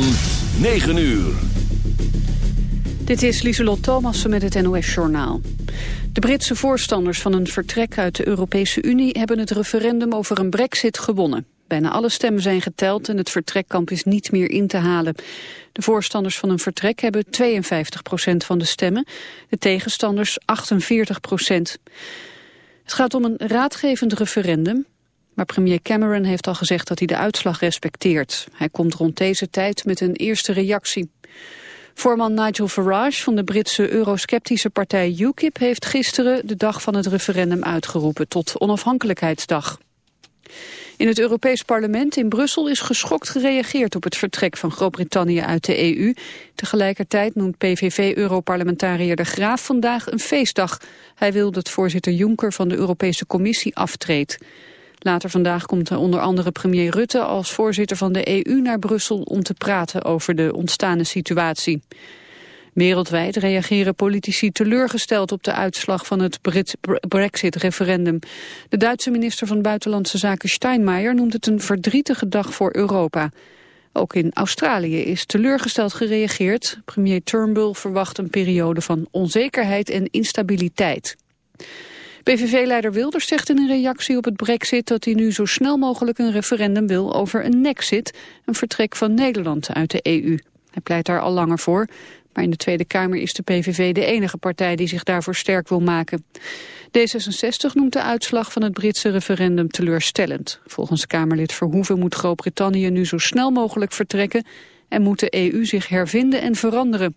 van 9 uur. Dit is Lieselot Thomassen met het NOS-journaal. De Britse voorstanders van een vertrek uit de Europese Unie... hebben het referendum over een brexit gewonnen. Bijna alle stemmen zijn geteld en het vertrekkamp is niet meer in te halen. De voorstanders van een vertrek hebben 52% van de stemmen. De tegenstanders 48% Het gaat om een raadgevend referendum. Maar premier Cameron heeft al gezegd dat hij de uitslag respecteert. Hij komt rond deze tijd met een eerste reactie. Voorman Nigel Farage van de Britse eurosceptische partij UKIP heeft gisteren de dag van het referendum uitgeroepen tot onafhankelijkheidsdag. In het Europees Parlement in Brussel is geschokt gereageerd op het vertrek van Groot-Brittannië uit de EU. Tegelijkertijd noemt PVV-europarlementariër De Graaf vandaag een feestdag. Hij wil dat voorzitter Juncker van de Europese Commissie aftreedt. Later vandaag komt onder andere premier Rutte als voorzitter van de EU naar Brussel om te praten over de ontstane situatie. Wereldwijd reageren politici teleurgesteld op de uitslag van het Brexit-referendum. De Duitse minister van Buitenlandse Zaken Steinmeier noemt het een verdrietige dag voor Europa. Ook in Australië is teleurgesteld gereageerd. Premier Turnbull verwacht een periode van onzekerheid en instabiliteit. PVV-leider Wilders zegt in een reactie op het brexit dat hij nu zo snel mogelijk een referendum wil over een nexit, een vertrek van Nederland uit de EU. Hij pleit daar al langer voor, maar in de Tweede Kamer is de PVV de enige partij die zich daarvoor sterk wil maken. D66 noemt de uitslag van het Britse referendum teleurstellend. Volgens Kamerlid Verhoeven moet Groot-Brittannië nu zo snel mogelijk vertrekken en moet de EU zich hervinden en veranderen.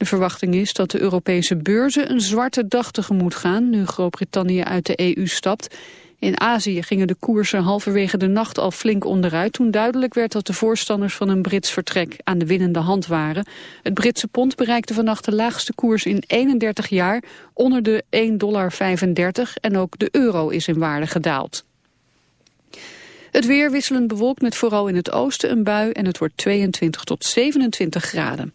De verwachting is dat de Europese beurzen een zwarte dag tegemoet gaan... nu Groot-Brittannië uit de EU stapt. In Azië gingen de koersen halverwege de nacht al flink onderuit... toen duidelijk werd dat de voorstanders van een Brits vertrek aan de winnende hand waren. Het Britse pond bereikte vannacht de laagste koers in 31 jaar... onder de 1,35 dollar en ook de euro is in waarde gedaald. Het weer wisselend bewolkt met vooral in het oosten een bui... en het wordt 22 tot 27 graden.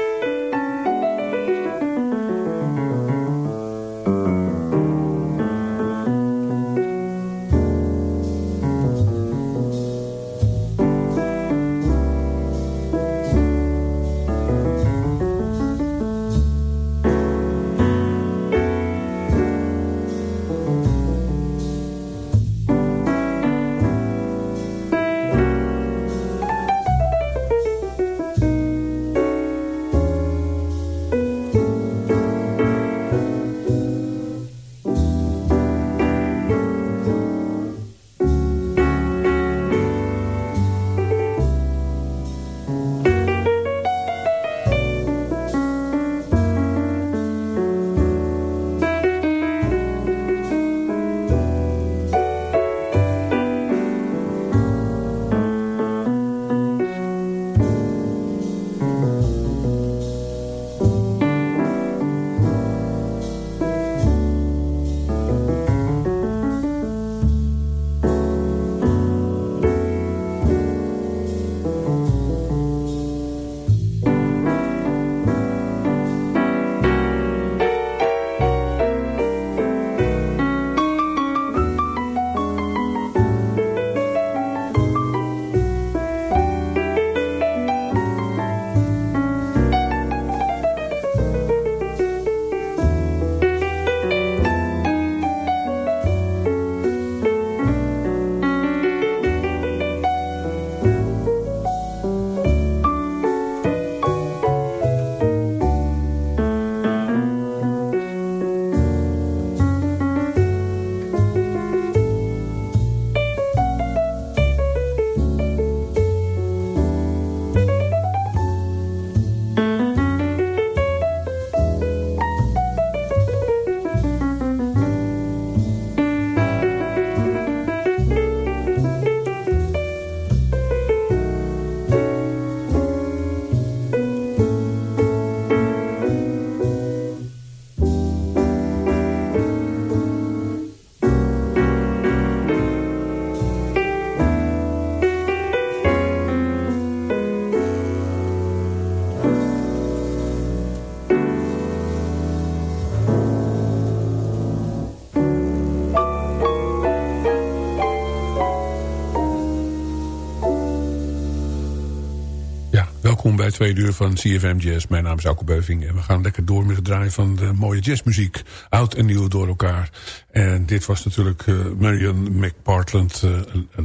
Welkom bij twee uur van CFM Jazz. Mijn naam is Alko Beuving en we gaan lekker door met het draaien van de mooie jazzmuziek. Oud en nieuw door elkaar. En dit was natuurlijk uh, Marion McPartland. Uh,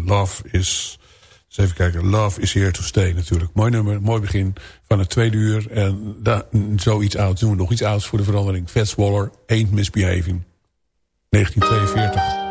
Love is... Eens even kijken. Love is here to stay natuurlijk. Mooi nummer, mooi begin van het tweede uur. En da, zoiets oud doen we nog iets ouds voor de verandering. Fats Waller, Ain't Misbehaving. 1942.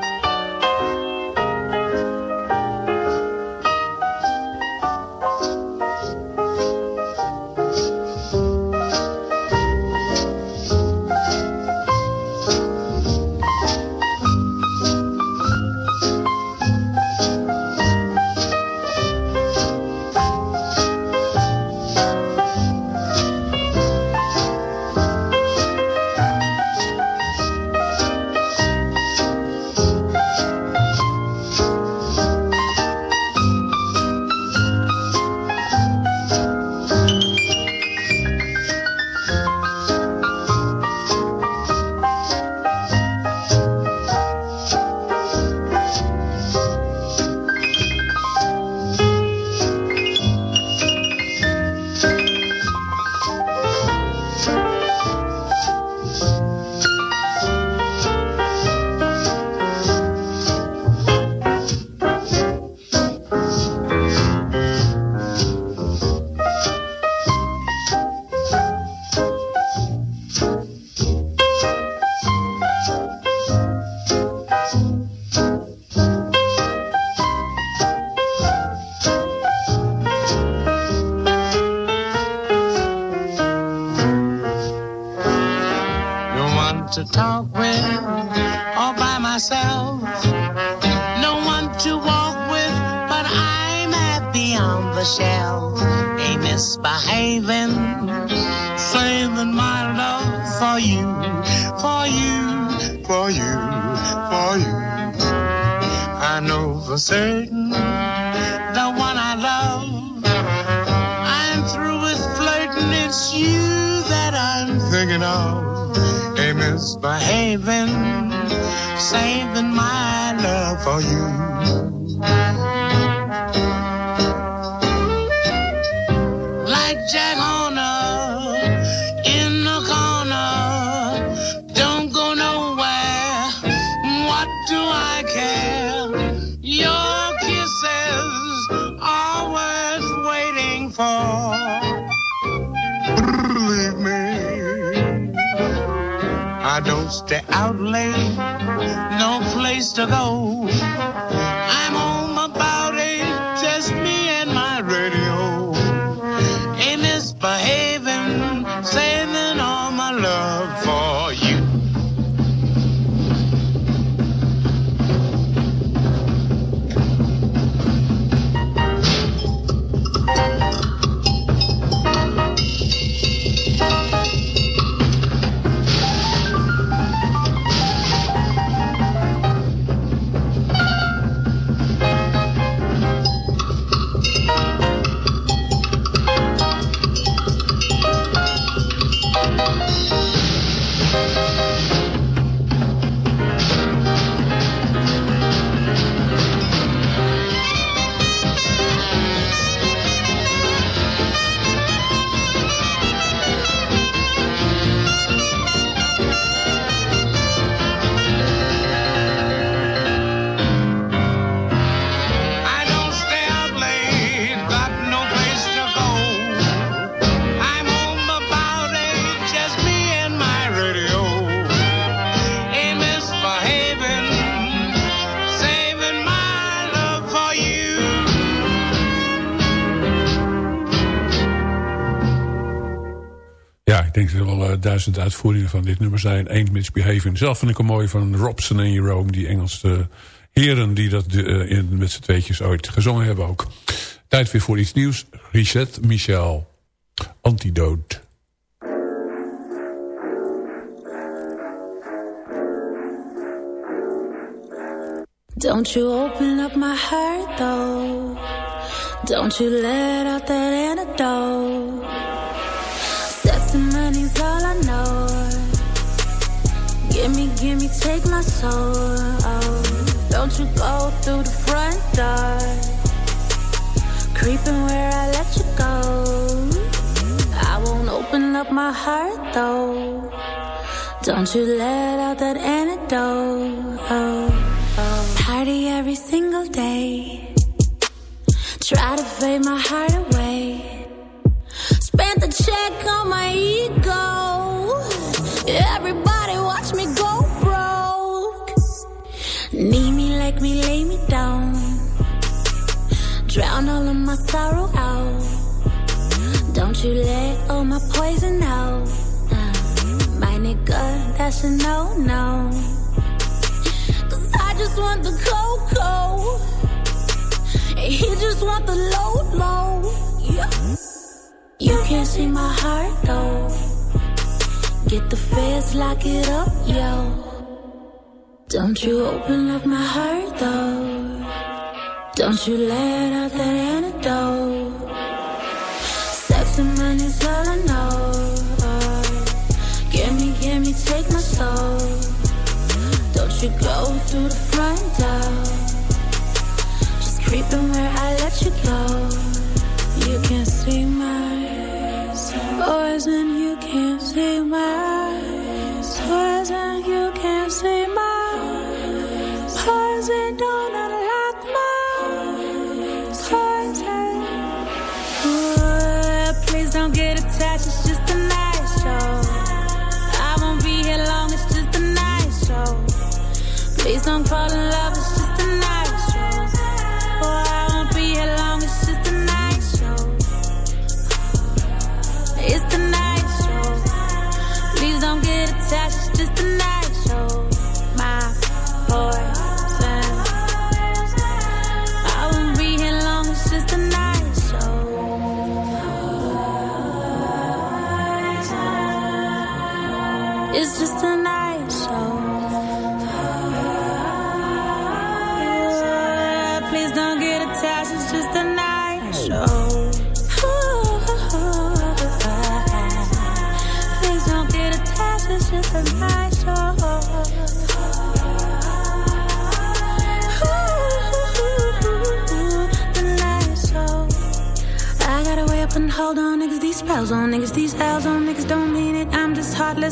Duizend uitvoeringen van dit nummer zijn. Ain't Misbehaving. Zelf vind ik een mooi van Robson en Jerome. Die Engelse heren die dat uh, in, met z'n tweetjes ooit gezongen hebben ook. Tijd weer voor iets nieuws. Reset Michel. Antidote. Don't you open up my heart though Don't you let out that antidote Gimme, gimme, take my soul. Oh, don't you go through the front door. Creeping where I let you go. I won't open up my heart though. Don't you let out that antidote. Oh, oh. Party every single day. Try to fade my heart away. Spent the check on my ego. Everybody like me, lay me down. Drown all of my sorrow out. Don't you let all my poison out. My nigga, that's a no no. Cause I just want the cocoa. And he just want the low low. You can't see my heart though. Get the feds, lock it up, yo. Don't you open up my heart though. Don't you let out that antidote. Sex and money's all I know. Give me, give me, take my soul. Don't you go through the front door. Just creeping where I let you go. You can't see my poison, you can't see my fall in love,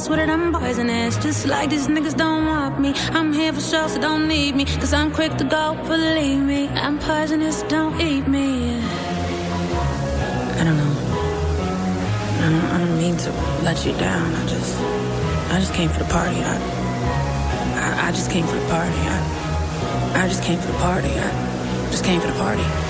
with it, I'm poisonous. Just like these niggas don't want me. I'm here for show, so don't need me. Cause I'm quick to go, believe me. I'm poisonous, don't eat me. I don't know. I don't, I don't mean to let you down. I just, I just came for the party. I, I, I just came for the party. I, I just came for the party. I just came for the party.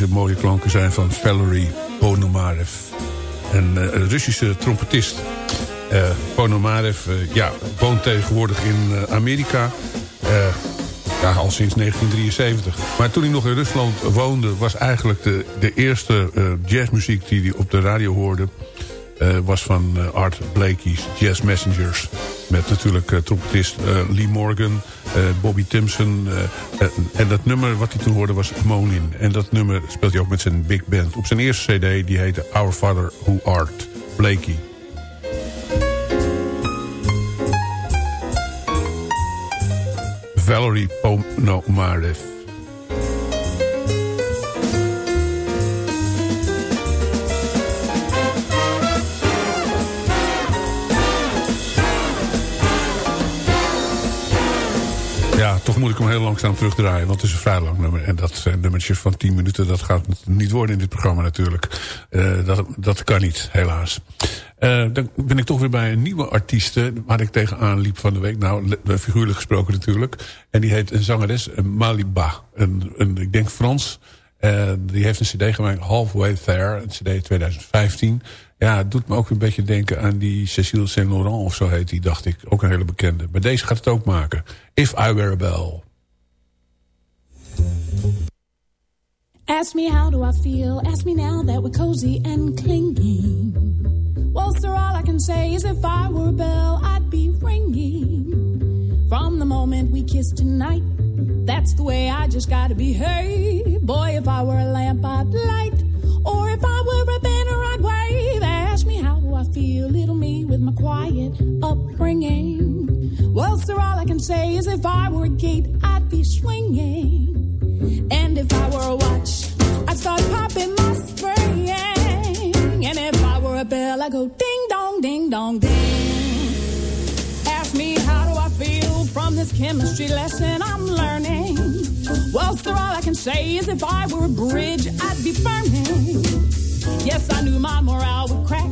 Deze mooie klanken zijn van Valerie Ponomarev. Een uh, Russische trompetist. Uh, Ponomarev uh, ja, woont tegenwoordig in Amerika. ja, al sinds 1973. Maar toen hij nog in Rusland woonde... was eigenlijk de, de eerste jazzmuziek die hij op de radio hoorde... was van Art Blakey's Jazz Messengers. Met natuurlijk trompetist Lee Morgan... Uh, Bobby Timpson. Uh, en dat nummer wat hij toen hoorde was Monin. En dat nummer speelt hij ook met zijn big band. Op zijn eerste cd, die heette Our Father Who Art, Blakey. Valerie Ponomarev. Moet ik hem heel langzaam terugdraaien. Want het is een vrij lang nummer. En dat zijn nummertjes van 10 minuten. Dat gaat niet worden in dit programma natuurlijk. Uh, dat, dat kan niet, helaas. Uh, dan ben ik toch weer bij een nieuwe artieste... waar ik tegenaan liep van de week. Nou, figuurlijk gesproken natuurlijk. En die heet een zangeres Maliba. Een, een, ik denk Frans. Die heeft een cd gemaakt, Halfway There. Een cd 2015. Ja, het doet me ook een beetje denken aan die Cecile Saint Laurent of zo heet die, dacht ik. Ook een hele bekende. Maar deze gaat het ook maken. If I Were a Bell. Ask me how do I feel, ask me now that we're cozy and clinging. Well, sir, all I can say is if I were a bell, I'd be ringing. From the moment we kissed tonight, that's the way I just gotta behave. Boy, if I were a lamp, I'd light. Or feel, little me, with my quiet upbringing. Well, sir, all I can say is if I were a gate, I'd be swinging. And if I were a watch, I'd start popping my spring. And if I were a bell, I'd go ding dong, ding dong, ding. Ask me how do I feel from this chemistry lesson I'm learning. Well, sir, all I can say is if I were a bridge, I'd be burning. Yes, I knew my morale would crack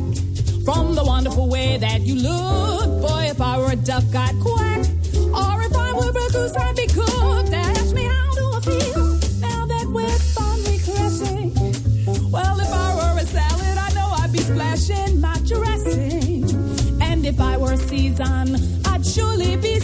from the wonderful way that you look. Boy, if I were a duck, I'd quack. Or if I were a goose, I'd be cooked. Ask me how do I feel now that we're finally caressing. Well, if I were a salad, I know I'd be splashing my dressing. And if I were a season, I'd surely be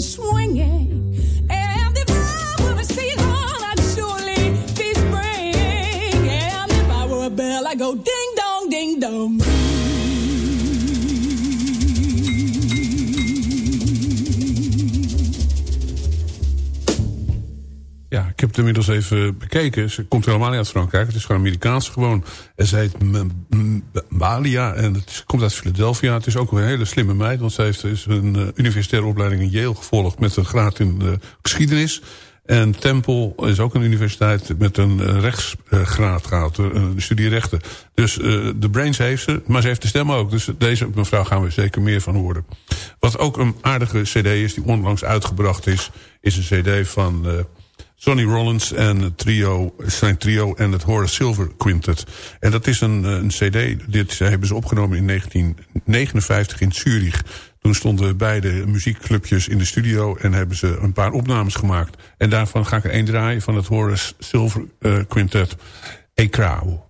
swinging. Heb het inmiddels even bekeken. Ze komt helemaal niet uit Frankrijk. Het is gewoon Amerikaans gewoon. En ze heet Balia en het komt uit Philadelphia. Het is ook een hele slimme meid. Want ze heeft dus een uh, universitaire opleiding in Yale gevolgd... met een graad in uh, geschiedenis. En Temple is ook een universiteit met een rechtsgraad gehad. Een studie rechten. Dus de brains heeft ze, maar ze heeft de stem ook. Dus deze mevrouw gaan we zeker meer van horen. Wat ook een aardige cd is, die onlangs uitgebracht is... is een cd van... Sonny Rollins en trio, zijn trio en het Horace Silver Quintet. En dat is een, een cd, dit hebben ze opgenomen in 1959 in Zurich. Toen stonden beide muziekclubjes in de studio en hebben ze een paar opnames gemaakt. En daarvan ga ik er één draaien van het Horace Silver uh, Quintet, E Crowd.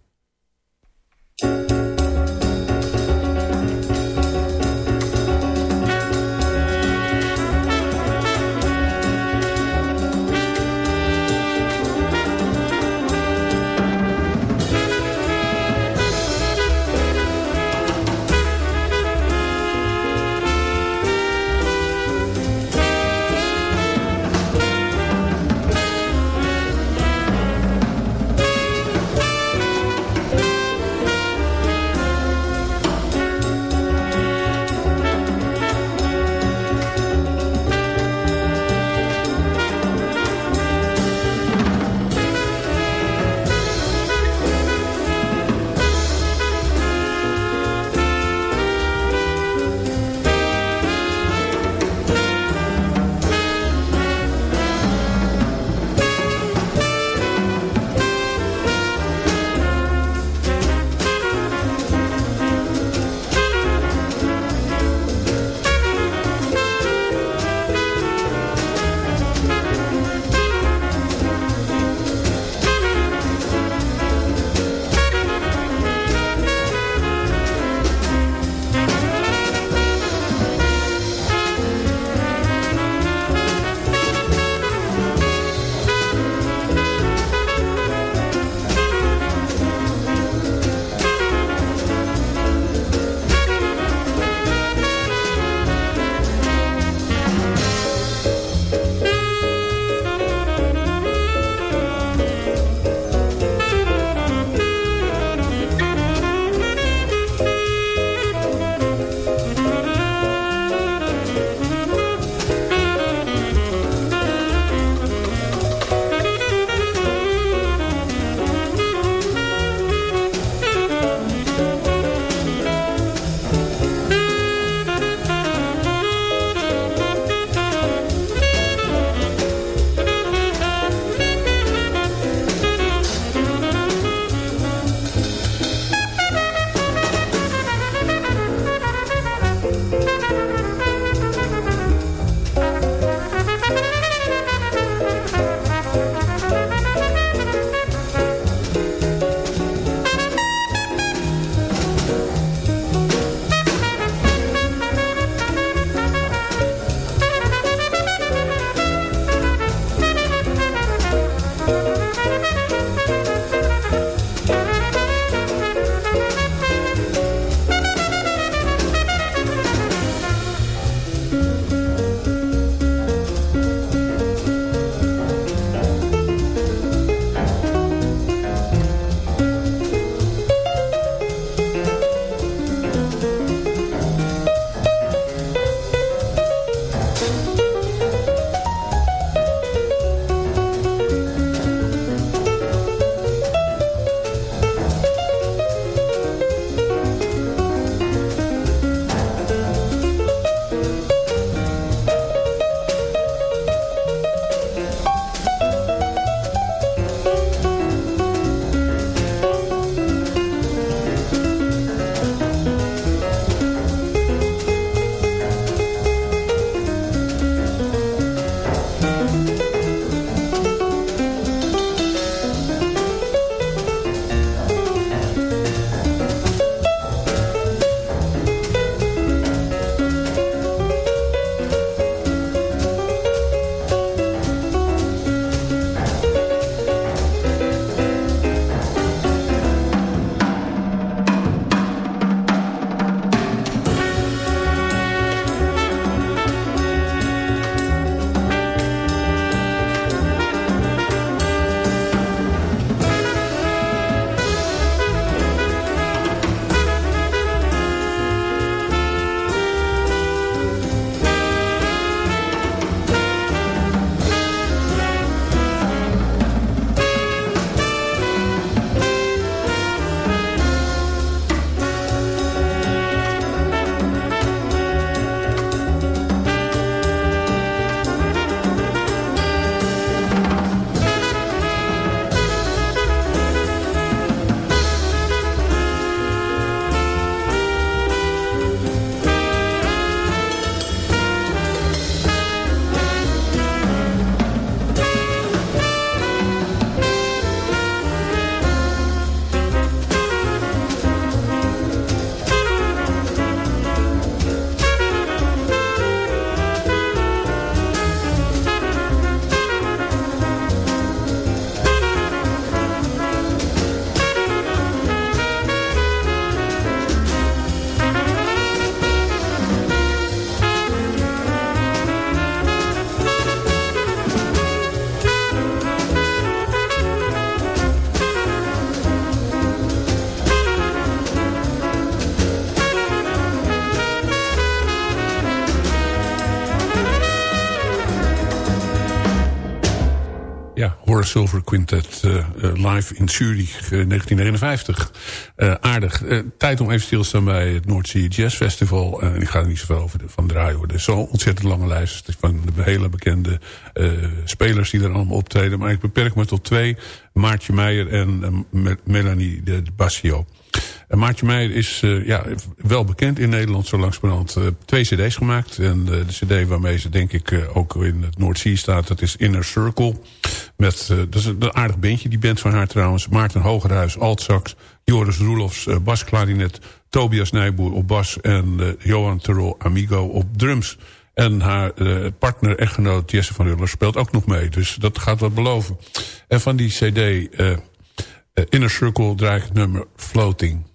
Silver Quintet uh, live in Zurich 1959. aardig. tijd om even stil te staan bij het Noordzee Jazz Festival. ik ga er niet zoveel over van draaien. Hoor. Er is zo'n ontzettend lange lijst van de hele bekende spelers die er allemaal optreden. Maar ik beperk me tot twee. Maartje Meijer en Melanie de Bassio. En Maartje Meijer is uh, ja, wel bekend in Nederland zo langzamerhand. Uh, twee cd's gemaakt. En uh, de cd waarmee ze denk ik ook in het Noordzee staat... dat is Inner Circle. Met, dat is een aardig bandje, die band van haar trouwens. Maarten Hogerhuis, altsax. Joris Roelofs, basklarinet. Tobias Nijboer op bas. En Johan Terrell Amigo op drums. En haar partner, echtgenoot Jesse van Ruller speelt ook nog mee. Dus dat gaat wat beloven. En van die cd... Inner Circle draai ik het nummer Floating.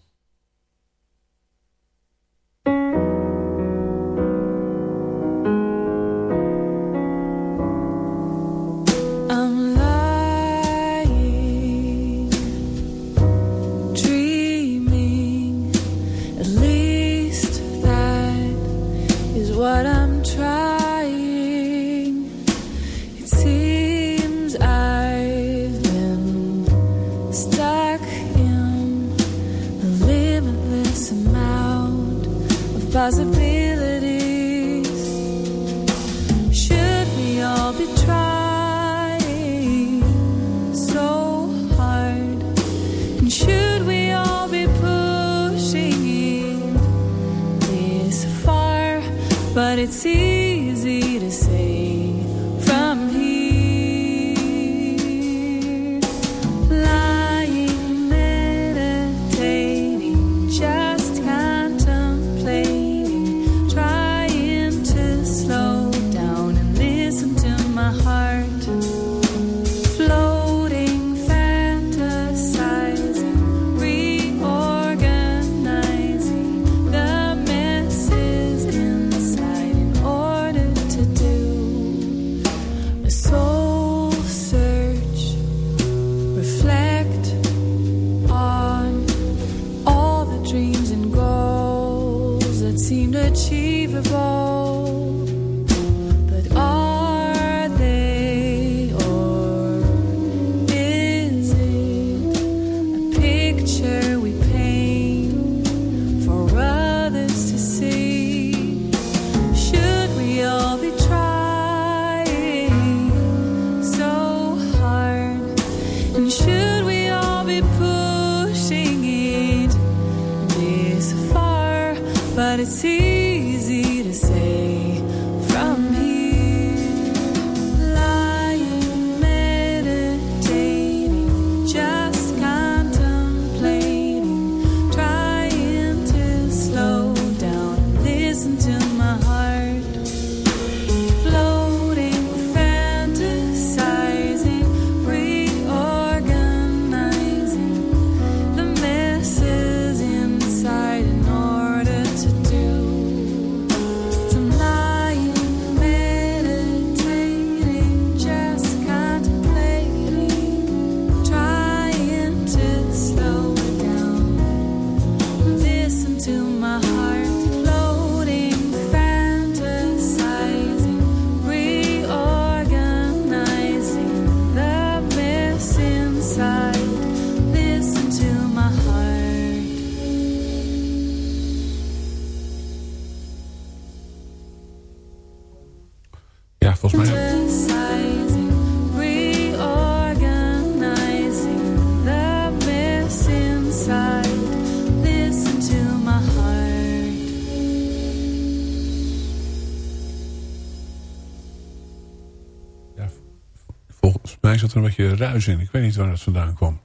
Een beetje ruis in. Ik weet niet waar het vandaan kwam.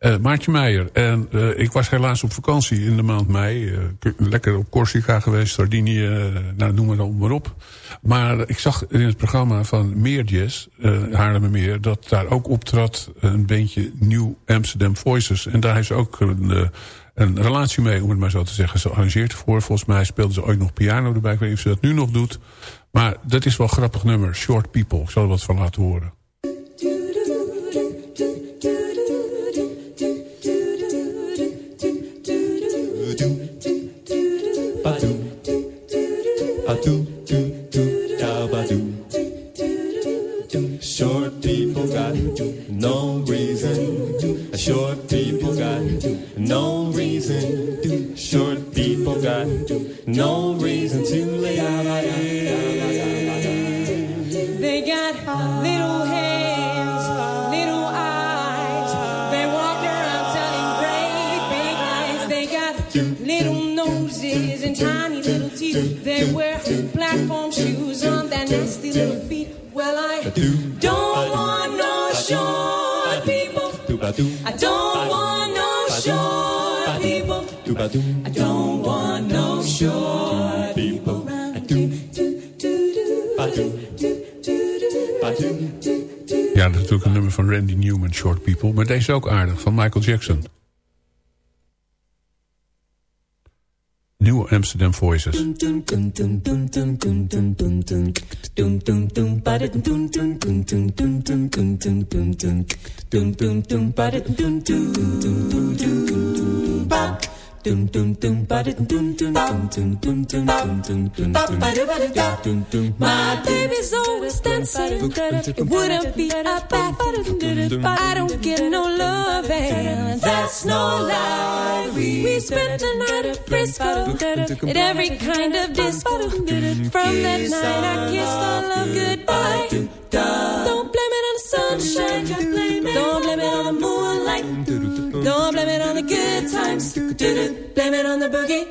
Uh, Maartje Meijer. En uh, ik was helaas op vakantie in de maand mei. Uh, lekker op Corsica geweest, Sardinië, nou, noem maar dan maar op. Maar ik zag in het programma van Meer Jazz, Haarlemmermeer... dat daar ook optrad een bandje New Amsterdam Voices. En daar heeft ze ook een, een relatie mee, om het maar zo te zeggen. Ze arrangeert ervoor. Volgens mij speelde ze ooit nog piano erbij. Ik weet niet of ze dat nu nog doet. Maar dat is wel een grappig nummer, Short People. Ik zal er wat van laten horen. Is ook aardig, van Michael Jackson. New Amsterdam Voices. My baby's always dancing. It wouldn't be a bad thing. I don't get no love, and that's no lie. We spent the night at Frisco at every kind of disco. From that night, I kissed our love goodbye. Don't blame it on the sunshine. Don't blame it on the moonlight. Don't blame it on the good times. Blame it on the boogie.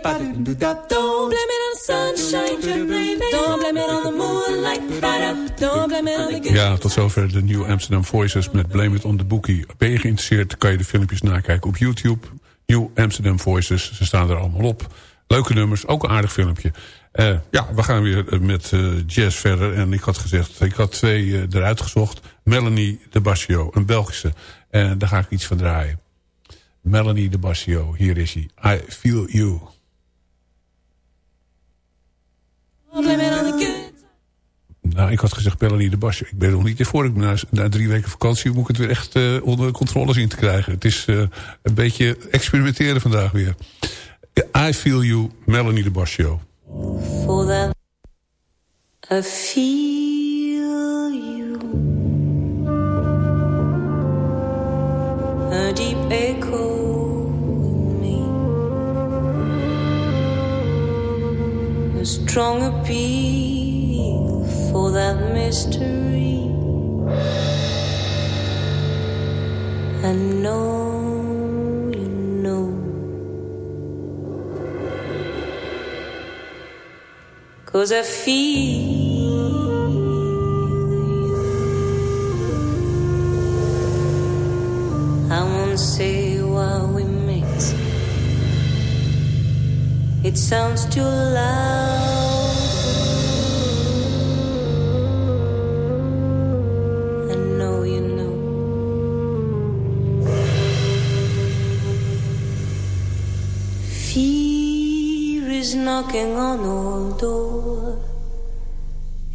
Don't blame it on the sunshine. Don't blame it on the moonlight. Don't blame it on the good Ja, tot zover de New Amsterdam Voices met Blame It on the Bookie. Ben je geïnteresseerd, kan je de filmpjes nakijken op YouTube. New Amsterdam Voices, ze staan er allemaal op. Leuke nummers, ook een aardig filmpje. Uh, ja, we gaan weer eh, met uh, jazz verder. En ik had gezegd, ik had twee eruit gezocht. Melanie de Basio, een Belgische. En daar ga ik iets van draaien. Melanie de Basio. Hier is hij. I Feel You. Nou, ik had gezegd Melanie de Basio. Ik ben nog niet ervoor. Ik na, na drie weken vakantie moet ik het weer echt uh, onder controle zien te krijgen. Het is uh, een beetje experimenteren vandaag weer. I Feel You, Melanie de Basio. For that I feel A deep echo me a strong appeal for that mystery. I know you know. Cause I feel I won't say why we met. It sounds too loud. I know you know. Fear is knocking on our door,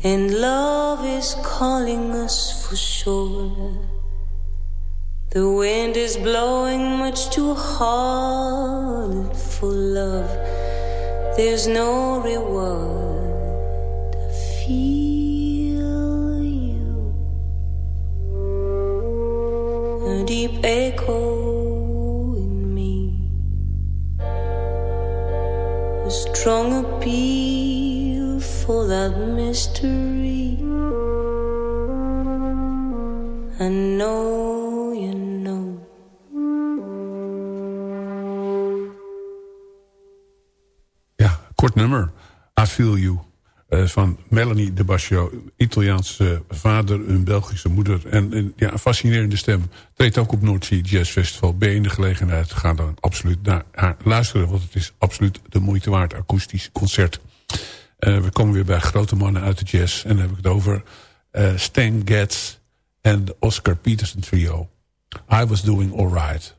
and love is calling us for sure. The wind is blowing much too hard for love. There's no reward. I feel you. A deep echo in me. A strong appeal for that mystery. I know kort nummer. I Feel You. Uh, van Melanie de Bascio. Italiaanse vader, een Belgische moeder. En, ja, een fascinerende stem. Treedt ook op Noordzee Jazz Festival. Ben je in de gelegenheid, ga dan absoluut naar haar luisteren. Want het is absoluut de moeite waard. Akoestisch concert. Uh, we komen weer bij grote mannen uit de jazz. En dan heb ik het over uh, Stan Getz en de Oscar Peterson trio. I was doing alright.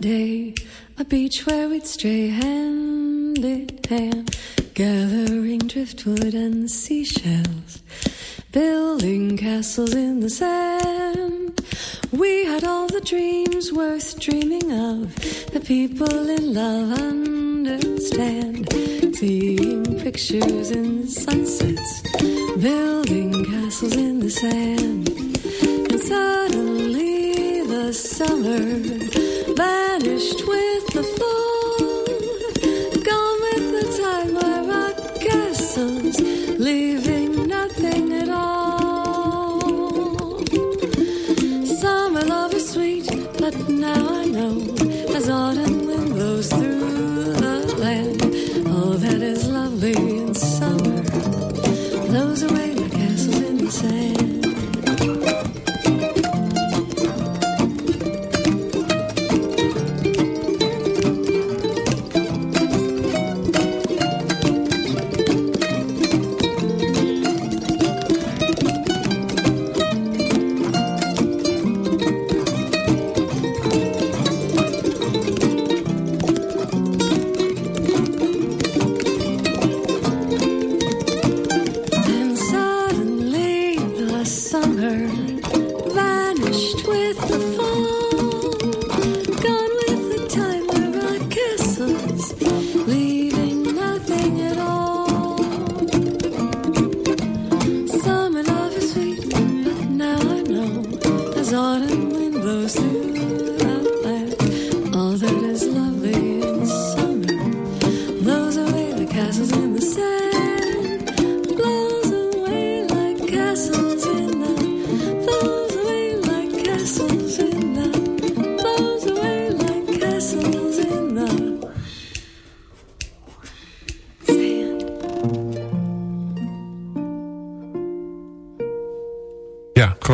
Day, a beach where we'd stray hand in hand, gathering driftwood and seashells, building castles in the sand. We had all the dreams worth dreaming of, the people in love understand, seeing pictures in sunsets, building castles in the sand. And suddenly the summer vanished with the fall.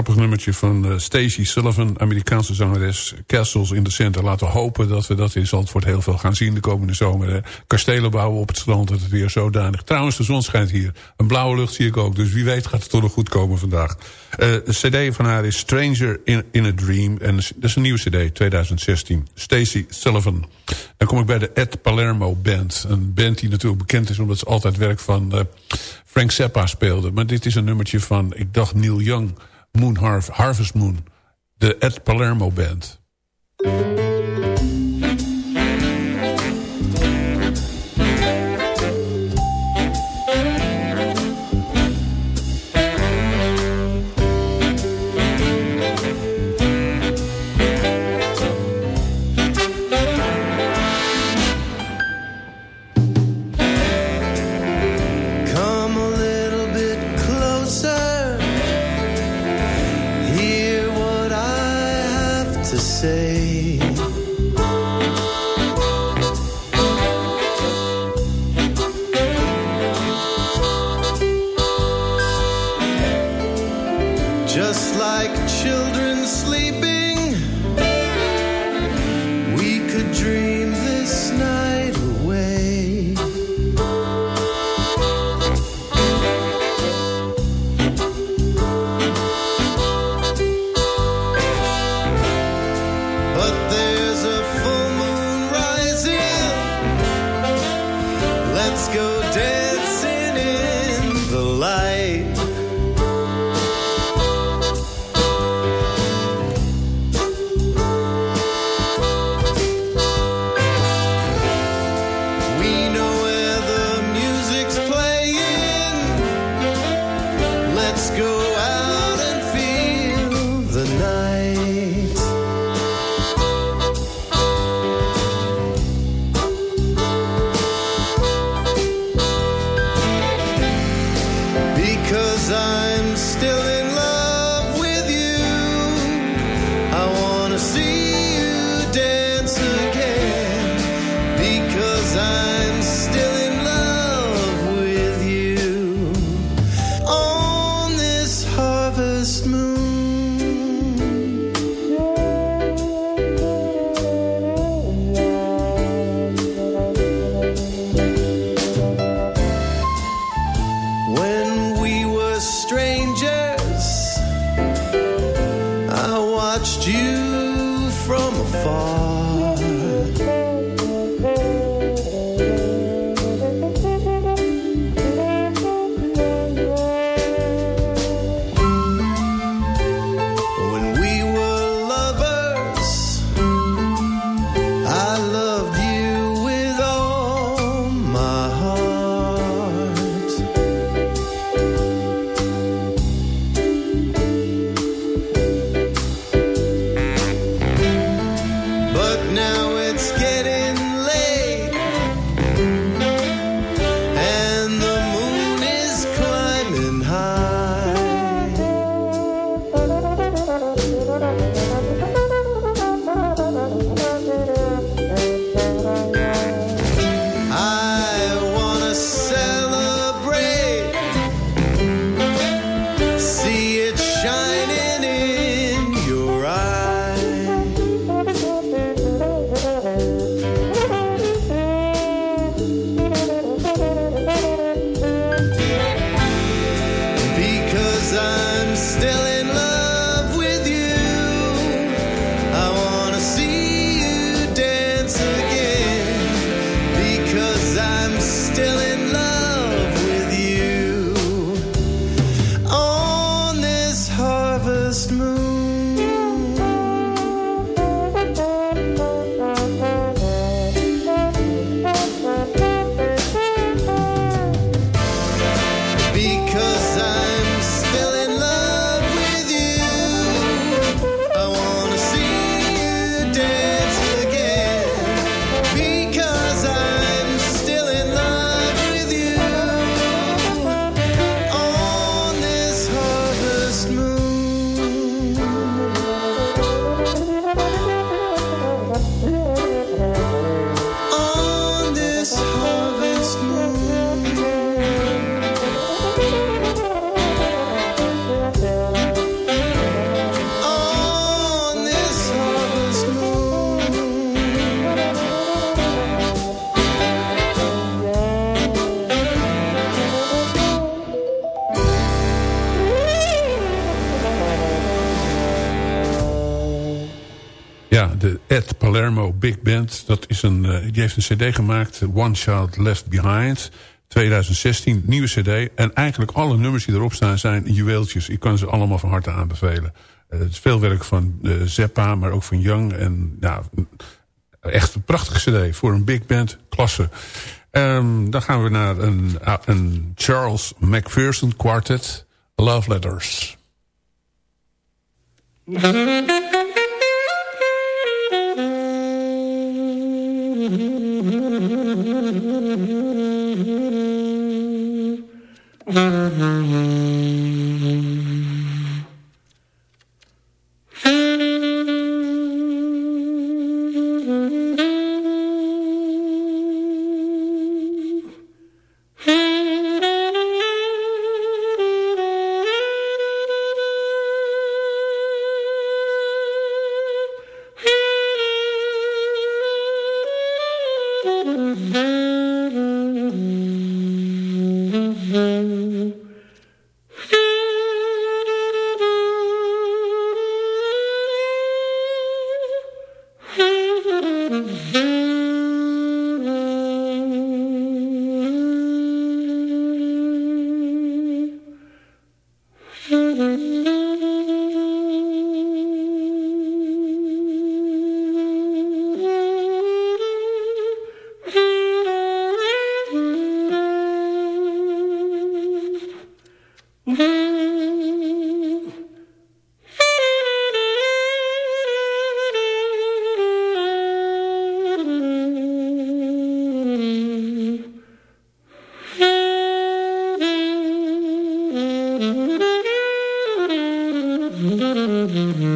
Grappig nummertje van uh, Stacey Sullivan, Amerikaanse zangeres. Castles in the Center. Laten we hopen dat we dat in Zandvoort heel veel gaan zien de komende zomer. Kastelen bouwen op het strand, dat het weer zodanig. Trouwens, de zon schijnt hier. Een blauwe lucht zie ik ook, dus wie weet gaat het toch nog goed komen vandaag. De cd van haar is Stranger in, in a Dream. En dat is een nieuwe cd, 2016. Stacey Sullivan. Dan kom ik bij de Ed Palermo Band. Een band die natuurlijk bekend is omdat ze altijd werk van uh, Frank Zappa speelde. Maar dit is een nummertje van, ik dacht Neil Young... Moon Harv Harvest Moon. De Ed Palermo Band. There's a full moon rising. Let's go. De Ed Palermo Big Band. Dat is een, uh, die heeft een cd gemaakt. One Child Left Behind. 2016, nieuwe cd. En eigenlijk alle nummers die erop staan zijn juweeltjes. Ik kan ze allemaal van harte aanbevelen. Uh, het is veel werk van uh, Zeppa, maar ook van Young. En ja, echt een prachtige cd voor een big band. Klasse. Um, dan gaan we naar een, een Charles McPherson quartet. Love Letters. Mm-hmm. Mm-hmm.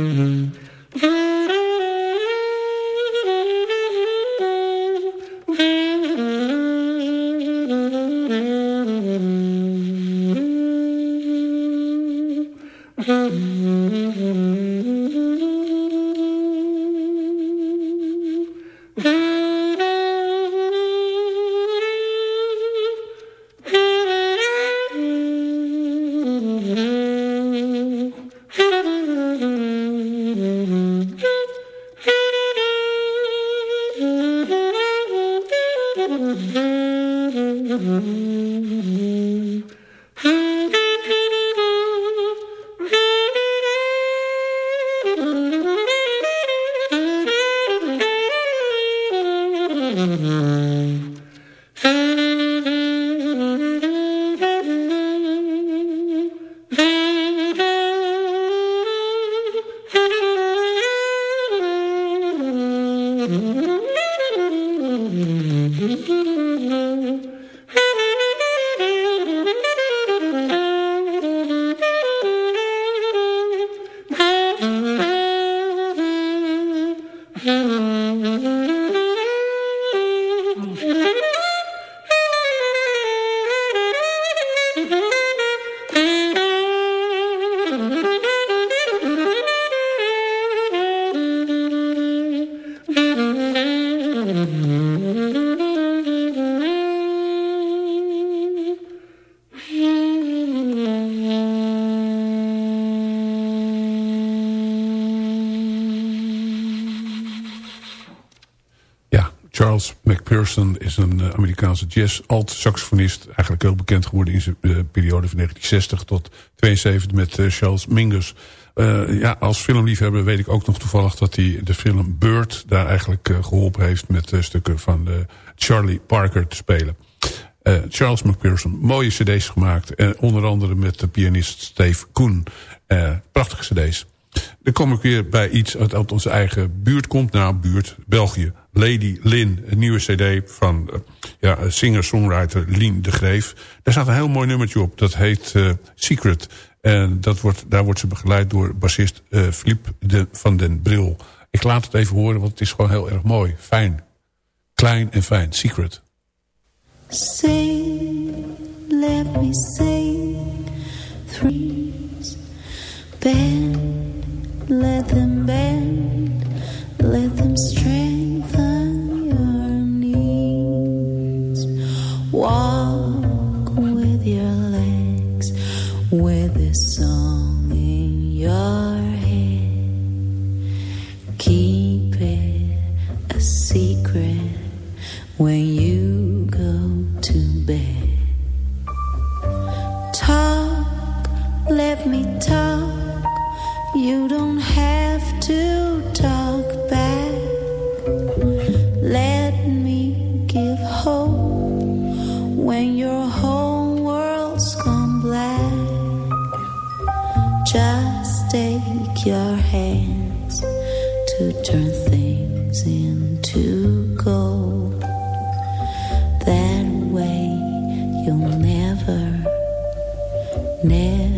Charles McPherson is een eh, Amerikaanse jazz-alt-saxofonist. Eigenlijk heel bekend geworden in zijn uh, periode van 1960 tot 72 met uh, Charles Mingus. ja, als filmliefhebber weet ik ook nog toevallig dat hij de film Bird... daar eigenlijk geholpen heeft met stukken van Charlie Parker te spelen. Charles McPherson, mooie cd's gemaakt. onder andere met de pianist Steve Koen. prachtige cd's. Dan kom ik weer bij iets uit, uit onze eigen buurt komt. Nou, buurt, België. Lady Lin, een nieuwe cd van uh, ja, singer-songwriter Lien de Greef. Daar staat een heel mooi nummertje op. Dat heet uh, Secret. En dat wordt, daar wordt ze begeleid door bassist uh, Philippe de, van den Bril. Ik laat het even horen, want het is gewoon heel erg mooi. Fijn. Klein en fijn. Secret. Sing, let me sing. Threes, let them bend, let them strengthen your knees. Walk snare